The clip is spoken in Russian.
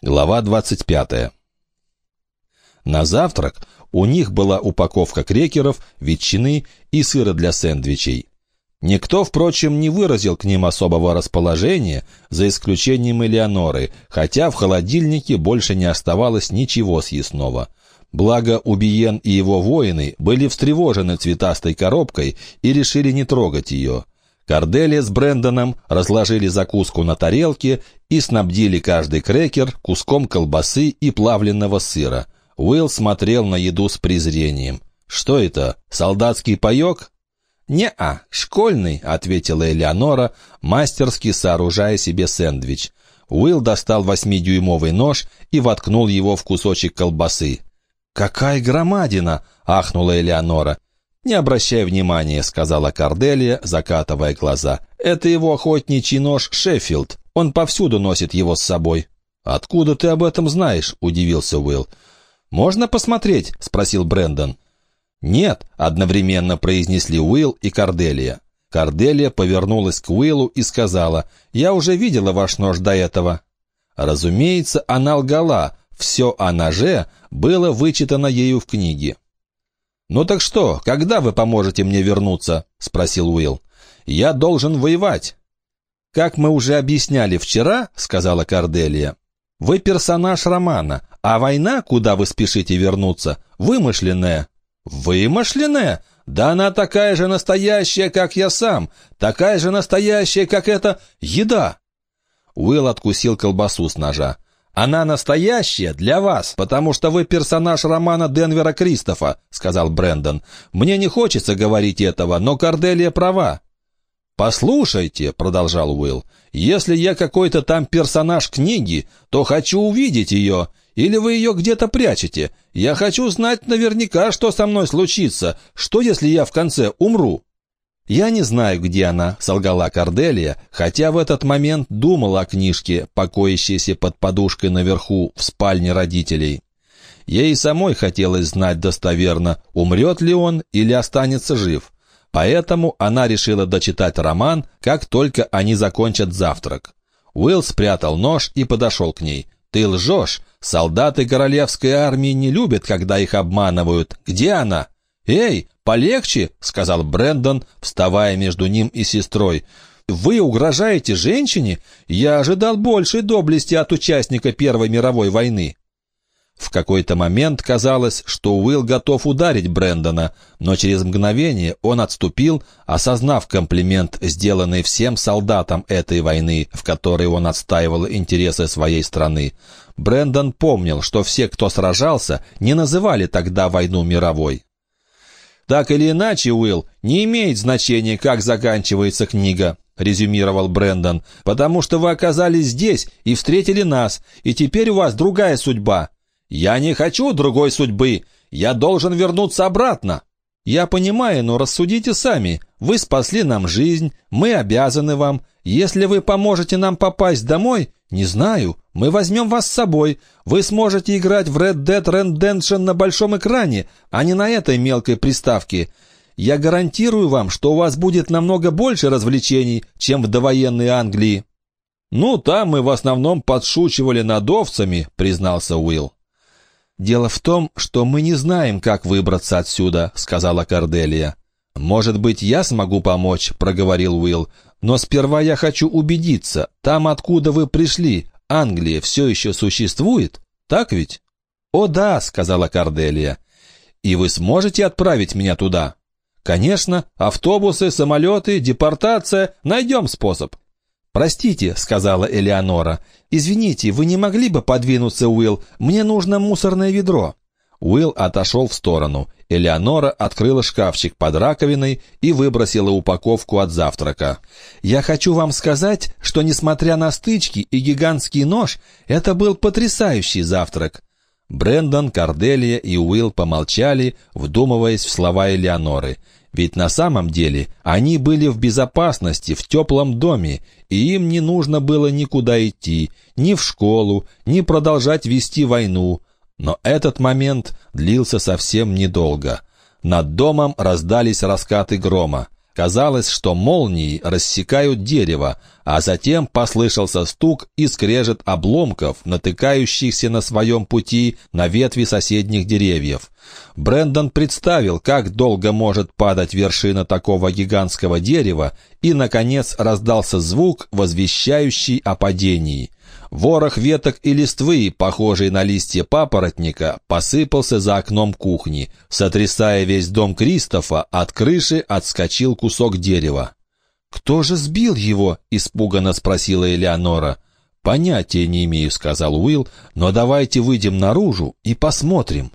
Глава 25. На завтрак у них была упаковка крекеров, ветчины и сыра для сэндвичей. Никто, впрочем, не выразил к ним особого расположения, за исключением Элеоноры, хотя в холодильнике больше не оставалось ничего съестного. Благо, Убиен и его воины были встревожены цветастой коробкой и решили не трогать ее. Корделия с Брэндоном разложили закуску на тарелке и снабдили каждый крекер куском колбасы и плавленного сыра. Уилл смотрел на еду с презрением. «Что это, солдатский паек?» «Не-а, школьный», — ответила Элеонора, мастерски сооружая себе сэндвич. Уилл достал восьмидюймовый нож и воткнул его в кусочек колбасы. «Какая громадина!» — ахнула Элеонора. «Не обращай внимания», — сказала Корделия, закатывая глаза. «Это его охотничий нож Шеффилд. Он повсюду носит его с собой». «Откуда ты об этом знаешь?» — удивился Уилл. «Можно посмотреть?» — спросил Брэндон. «Нет», — одновременно произнесли Уилл и Корделия. Корделия повернулась к Уиллу и сказала, «Я уже видела ваш нож до этого». Разумеется, она лгала. Все о ноже было вычитано ею в книге. «Ну так что, когда вы поможете мне вернуться?» — спросил Уилл. «Я должен воевать». «Как мы уже объясняли вчера», — сказала Корделия, — «вы персонаж романа, а война, куда вы спешите вернуться, вымышленная». «Вымышленная? Да она такая же настоящая, как я сам, такая же настоящая, как эта еда». Уилл откусил колбасу с ножа. «Она настоящая для вас, потому что вы персонаж романа Денвера Кристофа», — сказал Брэндон. «Мне не хочется говорить этого, но Корделия права». «Послушайте», — продолжал Уилл, — «если я какой-то там персонаж книги, то хочу увидеть ее. Или вы ее где-то прячете? Я хочу знать наверняка, что со мной случится. Что, если я в конце умру?» «Я не знаю, где она», — солгала Корделия, хотя в этот момент думала о книжке, покоящейся под подушкой наверху в спальне родителей. Ей самой хотелось знать достоверно, умрет ли он или останется жив. Поэтому она решила дочитать роман, как только они закончат завтрак. Уилл спрятал нож и подошел к ней. «Ты лжешь! Солдаты королевской армии не любят, когда их обманывают. Где она?» «Эй, полегче!» — сказал Брэндон, вставая между ним и сестрой. «Вы угрожаете женщине? Я ожидал большей доблести от участника Первой мировой войны». В какой-то момент казалось, что Уилл готов ударить Брэндона, но через мгновение он отступил, осознав комплимент, сделанный всем солдатам этой войны, в которой он отстаивал интересы своей страны. Брэндон помнил, что все, кто сражался, не называли тогда войну мировой. «Так или иначе, Уилл, не имеет значения, как заканчивается книга», — резюмировал Брэндон, «потому что вы оказались здесь и встретили нас, и теперь у вас другая судьба». «Я не хочу другой судьбы. Я должен вернуться обратно». «Я понимаю, но рассудите сами. Вы спасли нам жизнь, мы обязаны вам. Если вы поможете нам попасть домой, не знаю, мы возьмем вас с собой. Вы сможете играть в Red Dead Redemption на большом экране, а не на этой мелкой приставке. Я гарантирую вам, что у вас будет намного больше развлечений, чем в довоенной Англии». «Ну, там мы в основном подшучивали над овцами», — признался Уилл. «Дело в том, что мы не знаем, как выбраться отсюда», — сказала Корделия. «Может быть, я смогу помочь», — проговорил Уилл. «Но сперва я хочу убедиться, там, откуда вы пришли, Англия все еще существует? Так ведь?» «О да», — сказала Корделия. «И вы сможете отправить меня туда?» «Конечно, автобусы, самолеты, депортация. Найдем способ». «Простите», — сказала Элеонора. «Извините, вы не могли бы подвинуться, Уилл? Мне нужно мусорное ведро». Уилл отошел в сторону. Элеонора открыла шкафчик под раковиной и выбросила упаковку от завтрака. «Я хочу вам сказать, что, несмотря на стычки и гигантский нож, это был потрясающий завтрак». Брендон, Корделия и Уилл помолчали, вдумываясь в слова Элеоноры. Ведь на самом деле они были в безопасности, в теплом доме, и им не нужно было никуда идти, ни в школу, ни продолжать вести войну. Но этот момент длился совсем недолго. Над домом раздались раскаты грома. Казалось, что молнии рассекают дерево, а затем послышался стук и скрежет обломков, натыкающихся на своем пути на ветви соседних деревьев. Брендон представил, как долго может падать вершина такого гигантского дерева, и, наконец, раздался звук, возвещающий о падении. Ворох веток и листвы, похожий на листья папоротника, посыпался за окном кухни. Сотрясая весь дом Кристофа, от крыши отскочил кусок дерева. «Кто же сбил его?» — испуганно спросила Элеонора. «Понятия не имею», — сказал Уилл, — «но давайте выйдем наружу и посмотрим».